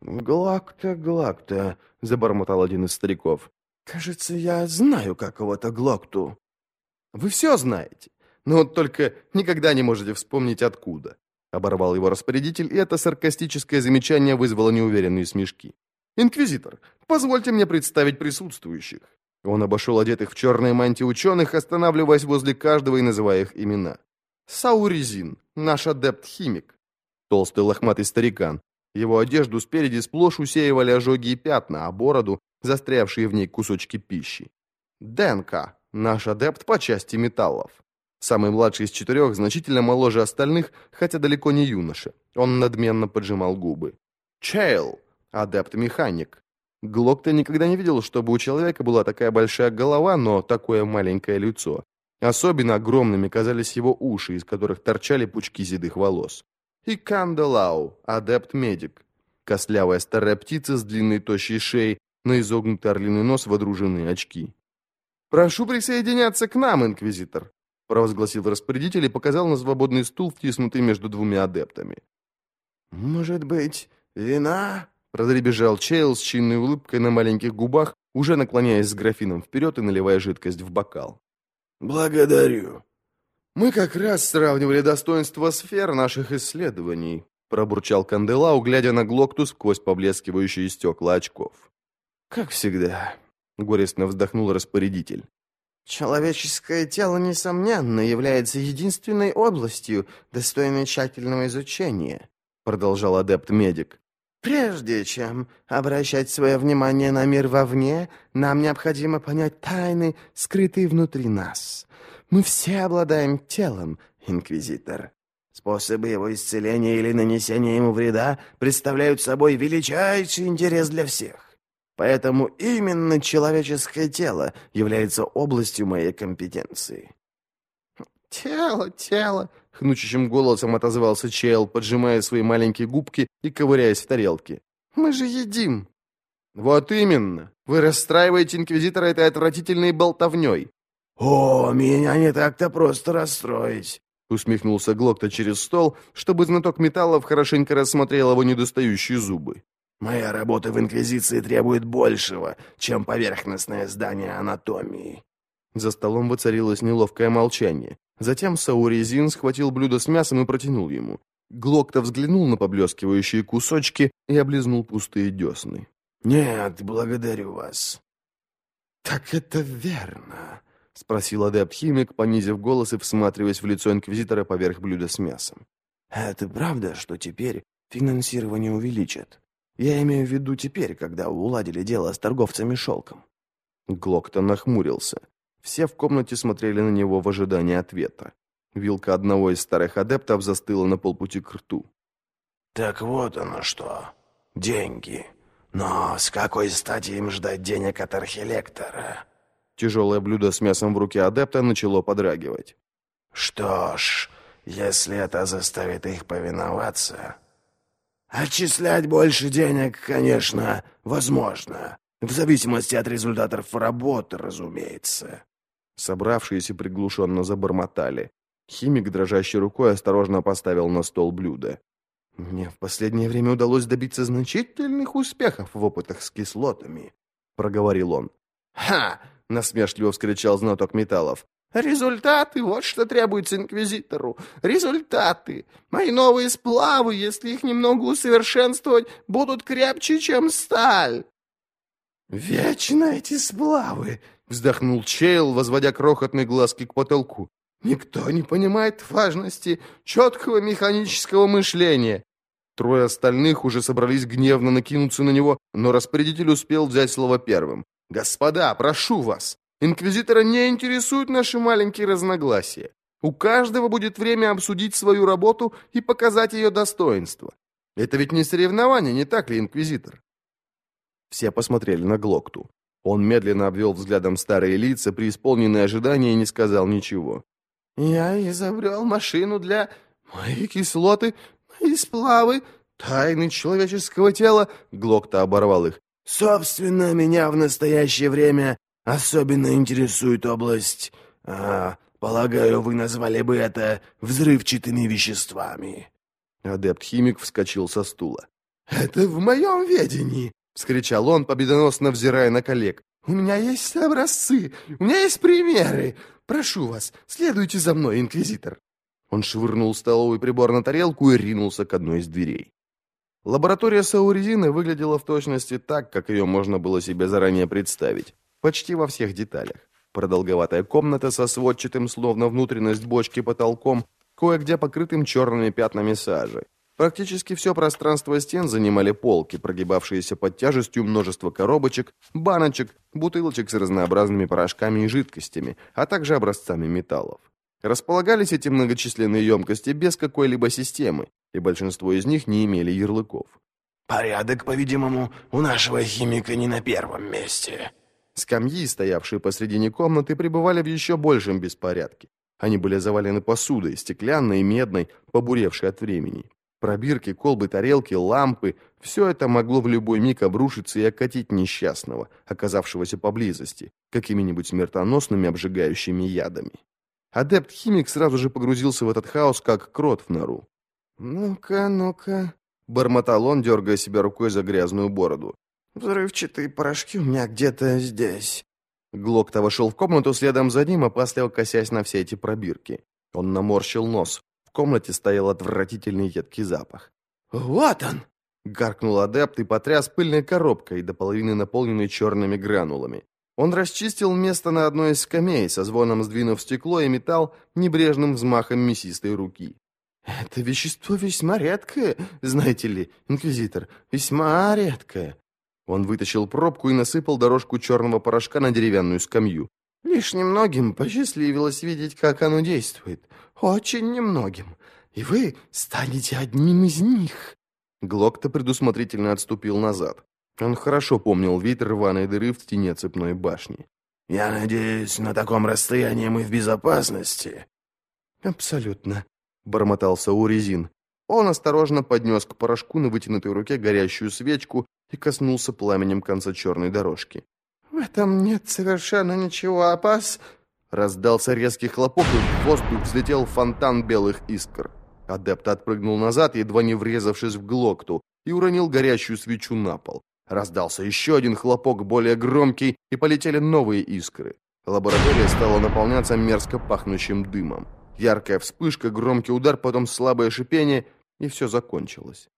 «Глакта, Глакта», — забормотал один из стариков. «Кажется, я знаю какого-то Глокту». «Вы все знаете, но вот только никогда не можете вспомнить откуда», — оборвал его распорядитель, и это саркастическое замечание вызвало неуверенные смешки. «Инквизитор, позвольте мне представить присутствующих». Он обошел одетых в черные мантии ученых, останавливаясь возле каждого и называя их имена. Сауризин, наш адепт-химик. Толстый лохматый старикан. Его одежду спереди сплошь усеивали ожоги и пятна, а бороду — застрявшие в ней кусочки пищи. Денка, наш адепт по части металлов. Самый младший из четырех, значительно моложе остальных, хотя далеко не юноша. Он надменно поджимал губы. Чейл, адепт-механик. Глок-то никогда не видел, чтобы у человека была такая большая голова, но такое маленькое лицо. Особенно огромными казались его уши, из которых торчали пучки седых волос. И Канделау, адепт-медик. Костлявая старая птица с длинной тощей шеей, на изогнутый орлиный нос водруженные очки. «Прошу присоединяться к нам, инквизитор», провозгласил распорядитель и показал на свободный стул, втиснутый между двумя адептами. «Может быть, вина?» Разребежал Чейл с чинной улыбкой на маленьких губах, уже наклоняясь с графином вперед и наливая жидкость в бокал. «Благодарю». «Мы как раз сравнивали достоинства сфер наших исследований», пробурчал Канделау, глядя на Глокту сквозь поблескивающие стекла очков. «Как всегда», — горестно вздохнул распорядитель. «Человеческое тело, несомненно, является единственной областью, достойной тщательного изучения», продолжал адепт-медик. Прежде чем обращать свое внимание на мир вовне, нам необходимо понять тайны, скрытые внутри нас. Мы все обладаем телом, Инквизитор. Способы его исцеления или нанесения ему вреда представляют собой величайший интерес для всех. Поэтому именно человеческое тело является областью моей компетенции. «Тело, тело!» — хнучащим голосом отозвался Чейл, поджимая свои маленькие губки и ковыряясь в тарелке. «Мы же едим!» «Вот именно! Вы расстраиваете Инквизитора этой отвратительной болтовней!» «О, меня не так-то просто расстроить!» Усмехнулся Глокта через стол, чтобы знаток металлов хорошенько рассмотрел его недостающие зубы. «Моя работа в Инквизиции требует большего, чем поверхностное здание анатомии». За столом воцарилось неловкое молчание. Затем Сауризин схватил блюдо с мясом и протянул ему. Глокта взглянул на поблескивающие кусочки и облизнул пустые десны. «Нет, благодарю вас». «Так это верно», — спросил адепт-химик, понизив голос и всматриваясь в лицо инквизитора поверх блюда с мясом. «Это правда, что теперь финансирование увеличат? Я имею в виду теперь, когда уладили дело с торговцами шелком». Глокта нахмурился. Все в комнате смотрели на него в ожидании ответа. Вилка одного из старых адептов застыла на полпути к рту. «Так вот оно что. Деньги. Но с какой стати им ждать денег от архилектора?» Тяжелое блюдо с мясом в руке адепта начало подрагивать. «Что ж, если это заставит их повиноваться...» «Отчислять больше денег, конечно, возможно. В зависимости от результатов работы, разумеется. Собравшиеся приглушенно забормотали. Химик, дрожащей рукой, осторожно поставил на стол блюдо. «Мне в последнее время удалось добиться значительных успехов в опытах с кислотами», — проговорил он. «Ха!» — насмешливо вскричал знаток металлов. «Результаты! Вот что требуется инквизитору! Результаты! Мои новые сплавы, если их немного усовершенствовать, будут крепче, чем сталь!» «Вечно эти сплавы!» Вздохнул Чейл, возводя крохотные глазки к потолку. «Никто не понимает важности четкого механического мышления». Трое остальных уже собрались гневно накинуться на него, но распорядитель успел взять слово первым. «Господа, прошу вас, инквизитора не интересуют наши маленькие разногласия. У каждого будет время обсудить свою работу и показать ее достоинство. Это ведь не соревнование, не так ли, инквизитор?» Все посмотрели на Глокту. Он медленно обвел взглядом старые лица, преисполненные ожидания, и не сказал ничего. «Я изобрел машину для моей кислоты, мои сплавы, тайны человеческого тела», — Глокта оборвал их. «Собственно, меня в настоящее время особенно интересует область... А, полагаю, вы назвали бы это взрывчатыми веществами». Адепт-химик вскочил со стула. «Это в моем ведении!» — вскричал он, победоносно взирая на коллег. «У меня есть образцы, у меня есть примеры. Прошу вас, следуйте за мной, инквизитор». Он швырнул столовый прибор на тарелку и ринулся к одной из дверей. Лаборатория Сауризины выглядела в точности так, как ее можно было себе заранее представить. Почти во всех деталях. Продолговатая комната со сводчатым, словно внутренность бочки потолком, кое-где покрытым черными пятнами сажи. Практически все пространство стен занимали полки, прогибавшиеся под тяжестью множества коробочек, баночек, бутылочек с разнообразными порошками и жидкостями, а также образцами металлов. Располагались эти многочисленные емкости без какой-либо системы, и большинство из них не имели ярлыков. «Порядок, по-видимому, у нашего химика не на первом месте». Скамьи, стоявшие посредине комнаты, пребывали в еще большем беспорядке. Они были завалены посудой, стеклянной и медной, побуревшей от времени. Пробирки, колбы, тарелки, лампы — все это могло в любой миг обрушиться и окатить несчастного, оказавшегося поблизости, какими-нибудь смертоносными обжигающими ядами. Адепт-химик сразу же погрузился в этот хаос, как крот в нору. «Ну-ка, ну-ка», — бормотал он, дергая себя рукой за грязную бороду. «Взрывчатые порошки у меня где-то здесь». Глокта вошел в комнату следом за ним, опасливо косясь на все эти пробирки. Он наморщил нос. В комнате стоял отвратительный едкий запах. «Вот он!» — гаркнул адепт и потряс пыльной коробкой, до половины наполненной черными гранулами. Он расчистил место на одной из скамей, со звоном сдвинув стекло и металл небрежным взмахом мясистой руки. «Это вещество весьма редкое, знаете ли, инквизитор, весьма редкое». Он вытащил пробку и насыпал дорожку черного порошка на деревянную скамью. «Лишь немногим посчастливилось видеть, как оно действует. Очень немногим. И вы станете одним из них». Глокта предусмотрительно отступил назад. Он хорошо помнил вид рваной дыры в стене цепной башни. «Я надеюсь, на таком расстоянии мы в безопасности?» «Абсолютно», — бормотал Сауризин. Он осторожно поднес к порошку на вытянутой руке горящую свечку и коснулся пламенем конца черной дорожки. «В этом нет совершенно ничего опас...» Раздался резкий хлопок, и в воздух взлетел фонтан белых искр. Адепт отпрыгнул назад, едва не врезавшись в глокту, и уронил горящую свечу на пол. Раздался еще один хлопок, более громкий, и полетели новые искры. Лаборатория стала наполняться мерзко пахнущим дымом. Яркая вспышка, громкий удар, потом слабое шипение, и все закончилось.